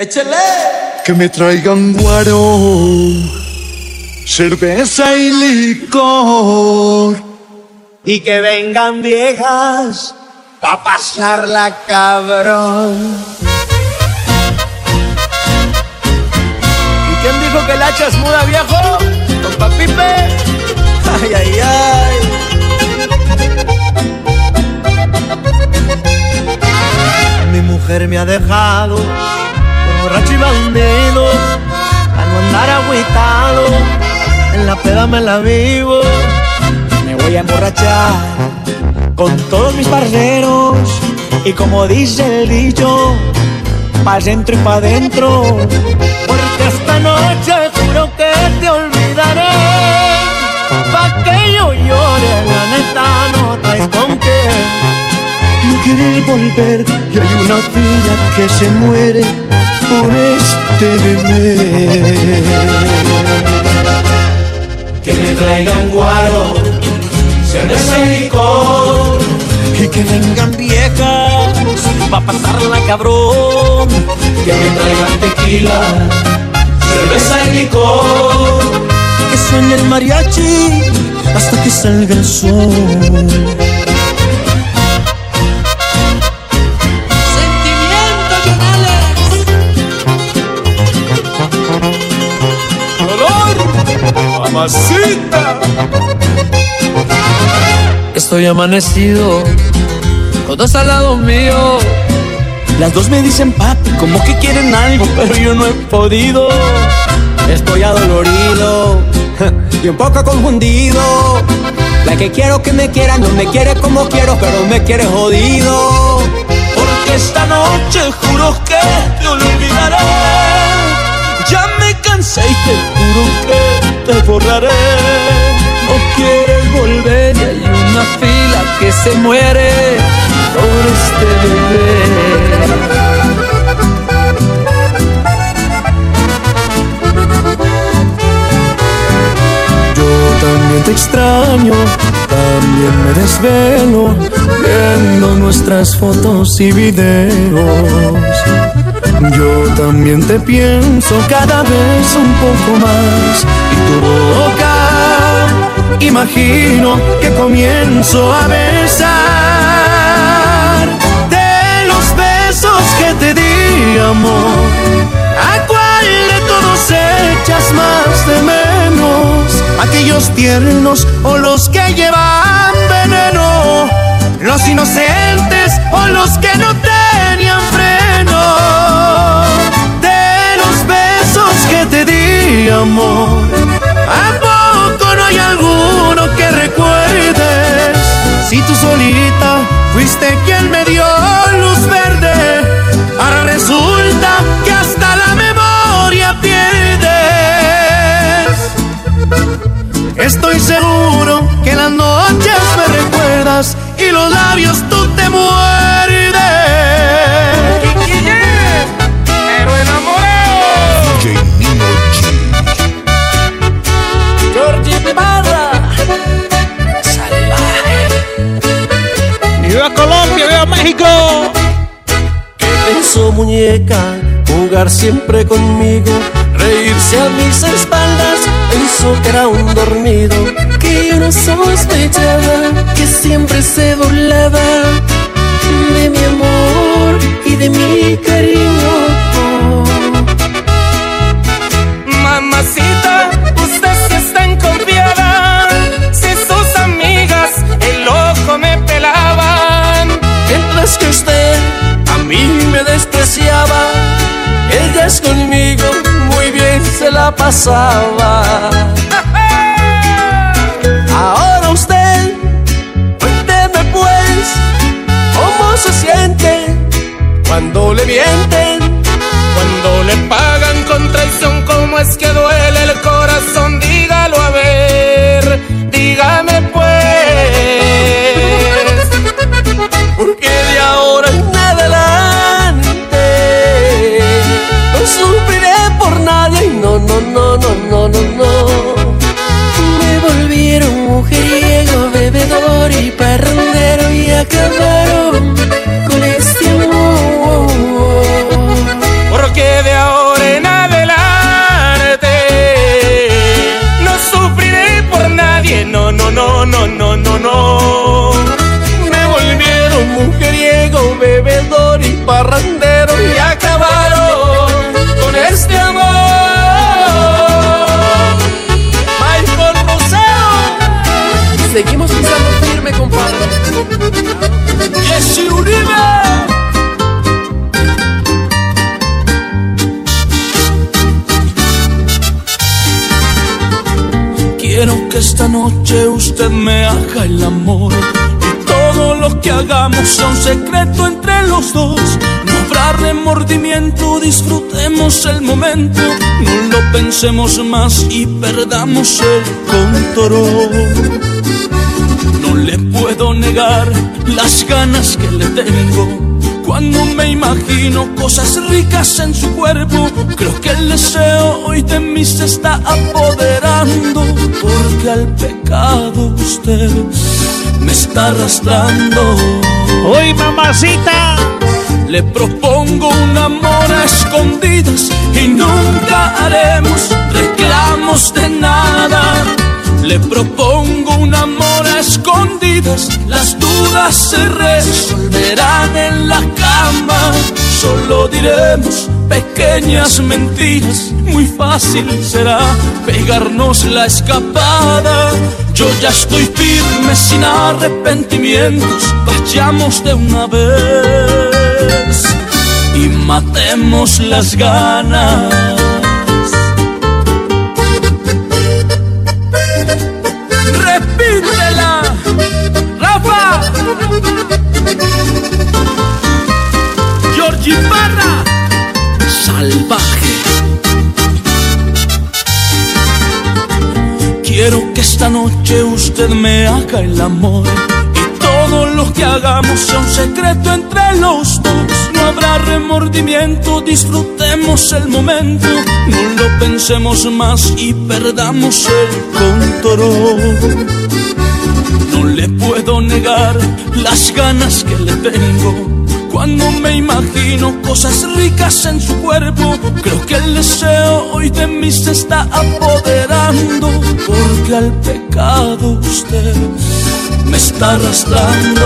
Échale. Que me traigan guaro, cerveza y licor. Y que vengan viejas pa' pasarla cabrón. ¿Y quién dijo que el hacha es muda, viejo? ¿Con papipe? Ay, ay, ay. Mi mujer me ha dejado borracho y bandido, a no andar agüitado, en la peda me la vivo, me voy a emborrachar con todos mis parceros y como dice el dicho, pa' dentro y pa' dentro, porque esta noche juro que te olvidaré, pa' que yo llore, la neta no traes con qué. No quiere volver y hay una fila que se muere por este bebé. Que me traigan guaro, cerveza y licor. Y que vengan viejas, pa' pasarla cabrón. Que me traigan tequila, cerveza y licor. Que suene el mariachi hasta que salga el sol. ¡Mamacita! Estoy amanecido, con dos al lado mío. Las dos me dicen papi, como que quieren algo, pero yo no he podido. Estoy adolorido y un poco confundido. La que quiero que me quiera no me quiere como quiero, pero me quiere jodido. Porque esta noche juro que te olvidaré. Cansé y te juro que te borraré. O quieres volver y hay una fila que se muere por este bebé. Yo también te extraño, también me desvelo viendo nuestras fotos y videos. Yo también te pienso cada vez un poco más y tu boca imagino que comienzo a besar de los besos que te di amor. ¿A cuál de todos echas más de menos? ¿Aquellos tiernos o los que llevan veneno? ¿Los inocentes o los que no tenían México! Pensó muñeca jugar siempre conmigo, reírse a mis espaldas, pensó que era un dormido, que yo no sospechaba que siempre se burlaba de mi amor y de mi cariño. Mamacita, usted a mí me despreciaba, ellas conmigo muy bien se la pasaba. Ahora usted, cuénteme pues, cómo se siente cuando le mienten, cuando le pagan con traición, cómo es que duele el corazón, acabaron con este amor. Porque de ahora en adelante no sufriré por nadie, no, no, no, no, no, no, no. Me volvieron mujeriego, bebedor y parrandero Jesse Uribe. Quiero que esta noche usted me haga el amor y todo lo que hagamos sea un secreto entre los dos. No habrá remordimiento, disfrutemos el momento, no lo pensemos más y perdamos el control. No le puedo negar las ganas que le tengo cuando me imagino cosas ricas en su cuerpo, creo que el deseo hoy de mí se está apoderando, porque al pecado usted me está arrastrando. Hoy mamacita, le propongo un amor a escondidas y nunca haremos reclamos de nada. Le propongo un amor escondidas, las dudas se resolverán en la cama. Solo diremos pequeñas mentiras, muy fácil será pegarnos la escapada. Yo ya estoy firme sin arrepentimientos, vayamos de una vez y matemos las ganas. Georgie Parra, salvaje. Quiero que esta noche usted me haga el amor y todo lo que hagamos sea un secreto entre los dos. No habrá remordimiento, disfrutemos el momento, no lo pensemos más y perdamos el control. No le puedo negar las ganas que le tengo. Cuando me imagino cosas ricas en su cuerpo, creo que el deseo hoy de mí se está apoderando, porque al pecado usted me está arrastrando.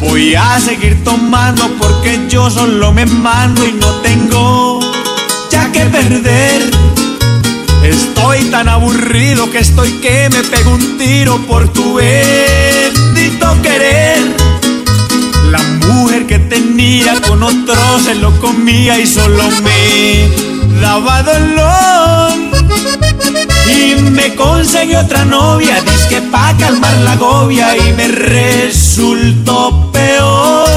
Voy a seguir tomando porque yo solo me mando y no tengo ya que perder. Estoy tan aburrido que estoy que me pego un tiro por tu bendito querer. Que tenía con otro se lo comía y solo me daba dolor. Y me conseguí otra novia, que pa' calmar la agobia y me resultó peor.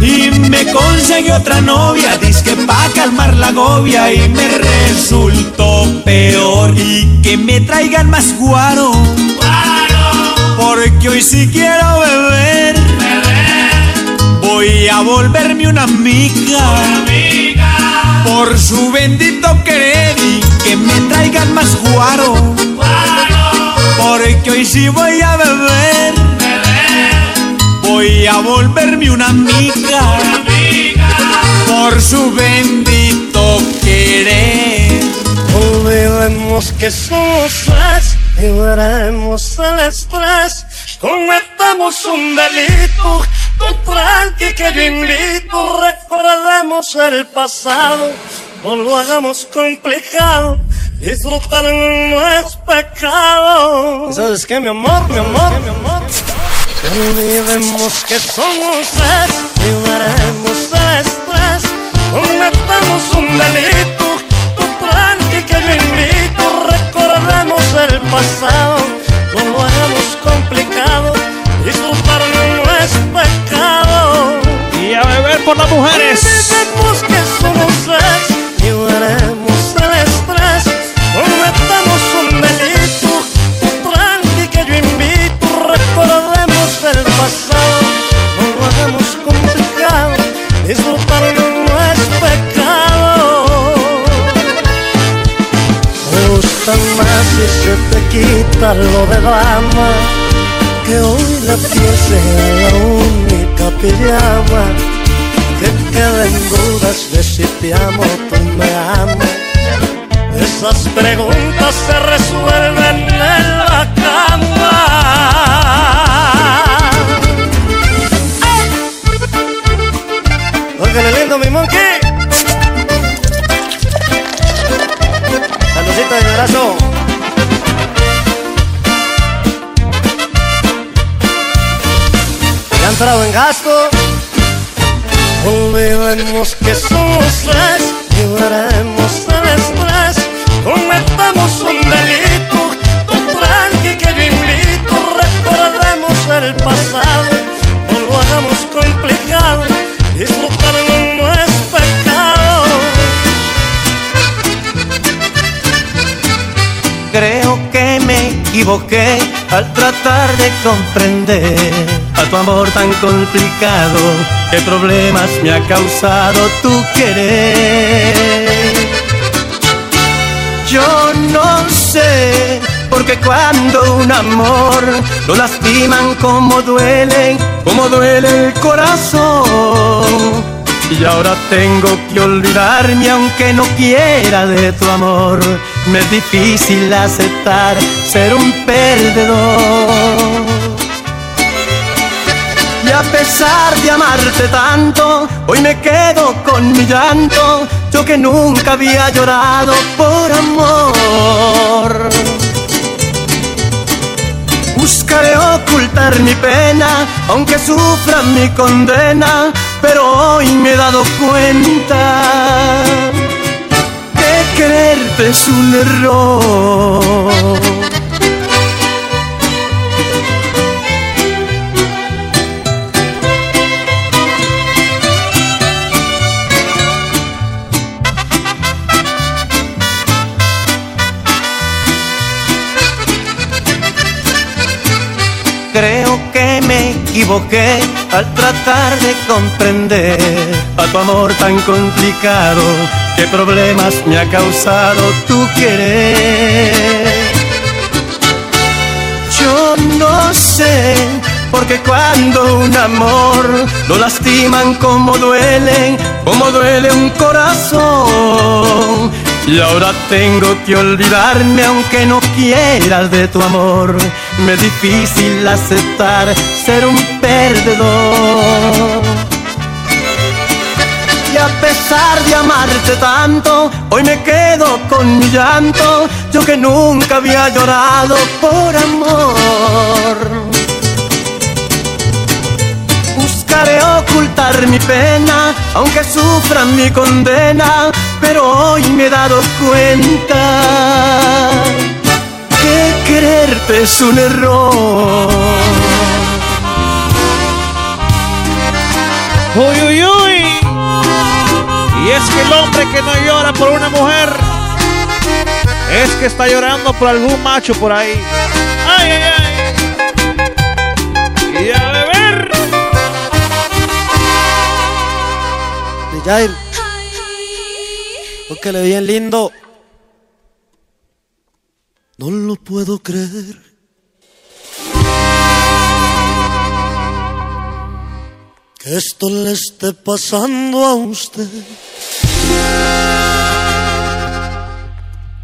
Y me conseguí otra novia, que pa' calmar la agobia y me resultó peor. Y que me traigan más guaro, porque hoy sí quiero beber. Voy a volverme una amiga por su bendito querer y que me traigan más guaro. Porque hoy sí voy a beber. Voy a volverme una amiga. Por su bendito querer. Olvidemos que somos veremos el estrés. Cometemos un delito, tranqui que yo invito. Recordemos el pasado, no lo hagamos complicado. Disfrutar no es pecado. ¿Sabes qué, mi amor, mi amor, mi amor? Olvidemos que somos tres y veremos el estrés. Cometamos un delito, tú tranqui que yo invito. Recordemos el pasado, no lo hagamos complicado. Disfrutar no es pecado. Y a beber por las mujeres. entrado en gasto. Olvidemos que somos tres, liberemos el estrés, cometemos un delito, un tranqui que yo invito, recordemos el pasado, no lo hagamos complicado, disfrutarnos no pecado. Creo que me equivoqué al tratar de comprender a tu amor tan complicado. ¿Qué problemas me ha causado tu querer? Yo no sé, porque cuando un amor lo lastiman como duele, como duele el corazón y ahora tengo que olvidarme aunque no quiera de tu amor. Me es difícil aceptar ser un perdedor. Y a pesar de amarte tanto, hoy me quedo con mi llanto. Yo que nunca había llorado por amor. Buscaré ocultar mi pena, aunque sufra mi condena pero hoy me he dado cuenta que quererte es un error. Equivoqué al tratar de comprender a tu amor tan complicado. ¿Qué problemas me ha causado tu querer? Yo no sé, porque cuando un amor lo lastiman como duelen, como duele un corazón y ahora tengo que olvidarme aunque no quieras de tu amor. Me es difícil aceptar ser un perdedor. Y a pesar de amarte tanto, hoy me quedo con mi llanto. Yo que nunca había llorado por amor. Buscaré ocultar mi pena, aunque sufra mi condena, pero hoy me he dado cuenta que quererte es un error. Uy, uy, uy. Y es que el hombre que no llora por una mujer es que está llorando por algún macho por ahí. Ay, ay, ay. Y a beber. De Jair. Porque le bien lindo. No lo puedo creer. Que esto le esté pasando a usted.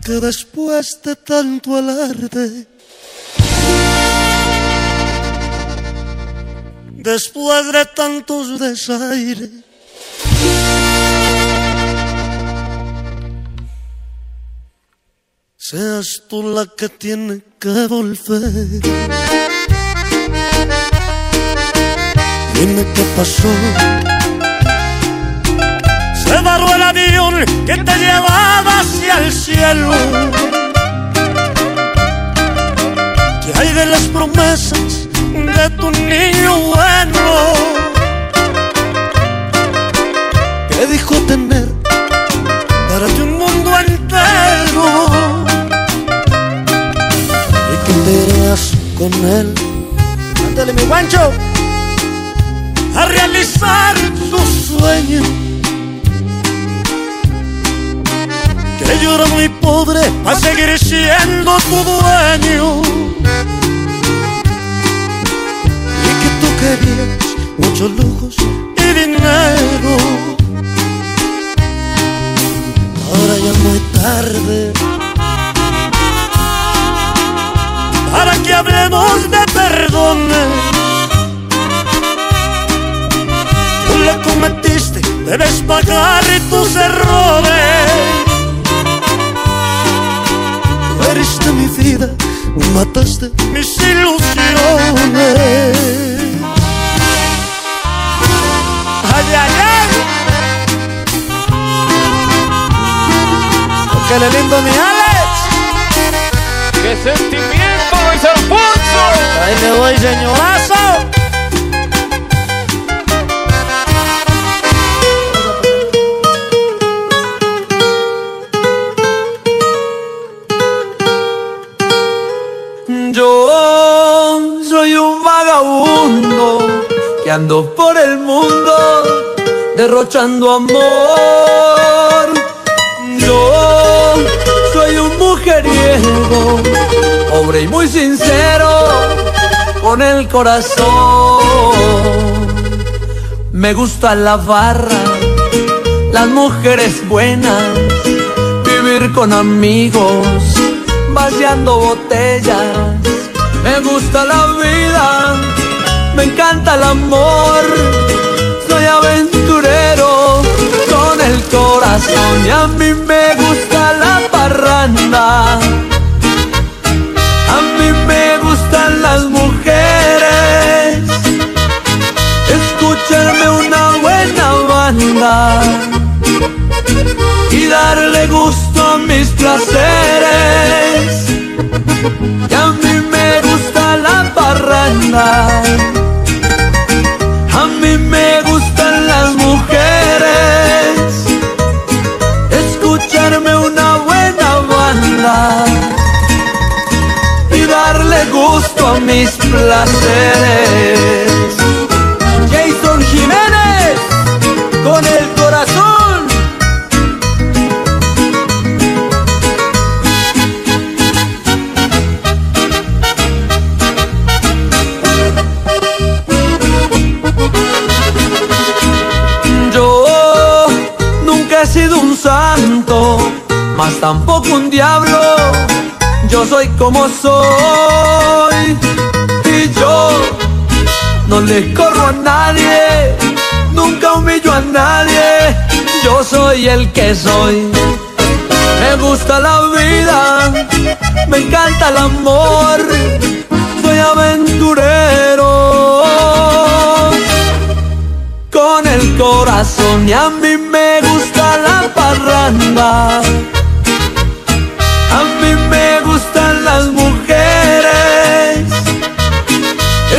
Que después de tanto alarde. Después de tantos desaires. Seas tú la que tiene que volver. Dime qué pasó. Se barró el avión que te llevaba hacia el cielo. ¿Qué hay de las promesas de tu niño bueno? ¿Qué dijo tener para ti un mundo entero? Con él. Ándale, mi guancho. A realizar su sueño. Que yo era muy pobre a seguir siendo tu dueño. Ahí te voy, señorazo. Yo soy un vagabundo que ando por el mundo derrochando amor. Yo soy un mujeriego, pobre y muy sin con el corazón. Me gusta la barra, las mujeres buenas, vivir con amigos, vaciando botellas. Me gusta la vida, me encanta el amor aventurero con el corazón y a mí me gusta la parranda. Escucharme una buena banda y darle gusto a mis placeres. Y a mí me gusta la parranda. A mí me gustan las mujeres, escucharme una buena banda y darle gusto a mis placeres. Con el corazón. sido un santo, mas tampoco un diablo. Yo soy como soy y yo no le corro a nadie, nunca humillo a nadie. Yo soy el que soy. Me gusta la vida, me encanta el amor, soy aventurero con el corazón y a mí me gusta la parranda. A mí me gustan las mujeres,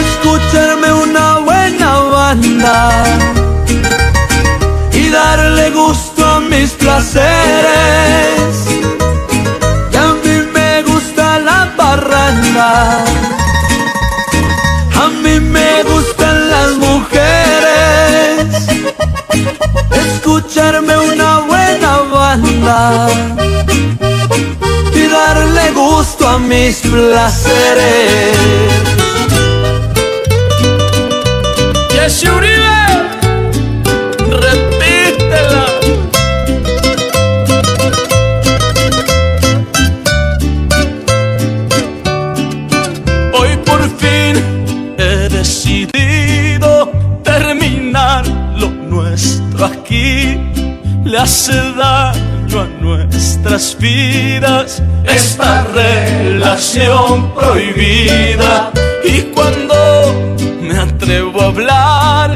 escucharme una buena banda y darle gusto a mis placeres. Y a mí me gusta la parranda. A mí me gustan las mujeres, escucharme una buena banda y darle gusto a mis placeres. Jesse Le hace daño a nuestras vidas esta relación prohibida. Y cuando me atrevo a hablar,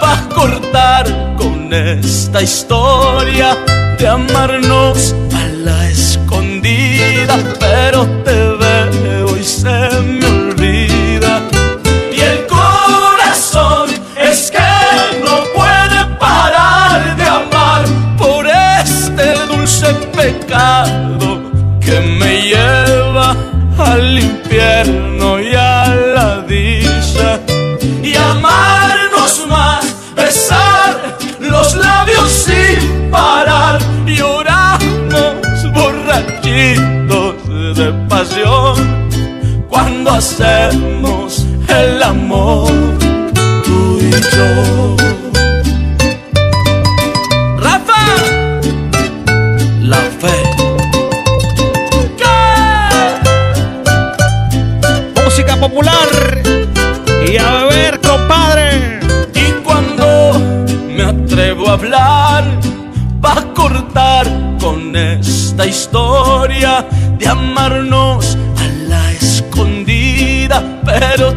para cortar con esta historia de amarnos historia de amarnos a la escondida, pero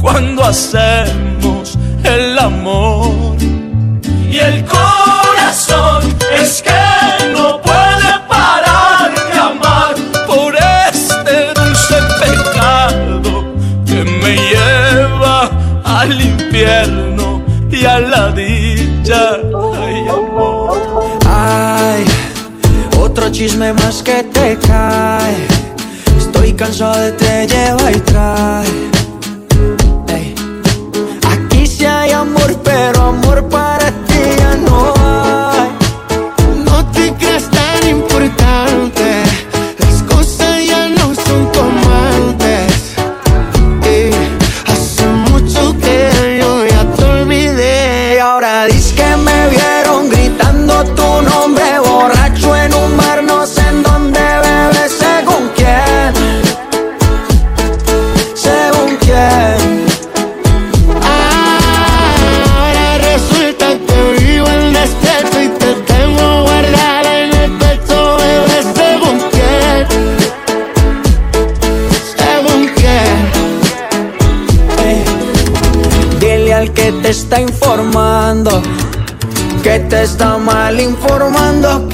cuando hacemos el amor. Y el corazón es que no puede parar de amar por este dulce pecado que me lleva al infierno y a la dicha. Ay, amor. Ay, otro chisme más que te cae Cansado de te lleva y trae.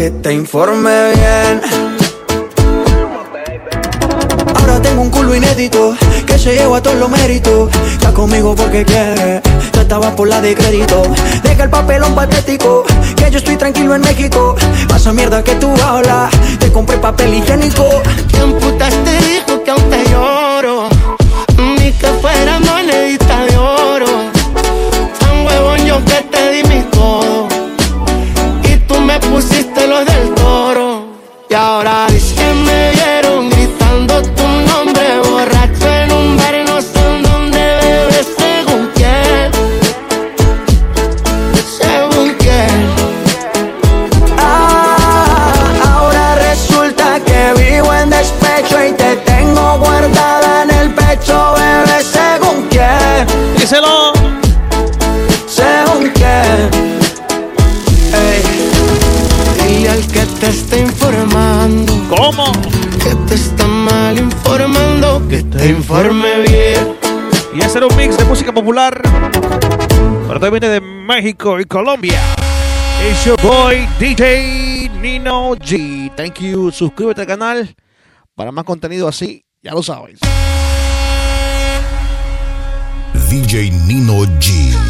Que te informe bien. Ahora tengo un culo inédito que se lleva todos los méritos. Está conmigo porque quiere, tú estabas por la de crédito. Deja el papelón patético, que yo estoy tranquilo en México. Pasa mierda que tú hablas, te compré papel higiénico. ¿Quién putas te dijo que aún te lloro? Según quién, Díselo. según quién. Ey, Dile al que te está informando. ¿Cómo? que te está mal informando, que te informe bien. Y era un mix de música popular. Pero también viene de México y Colombia. It's your boy DJ Nino G. Thank you. Suscríbete al canal para más contenido así. Ya lo sabes. DJ Nino G.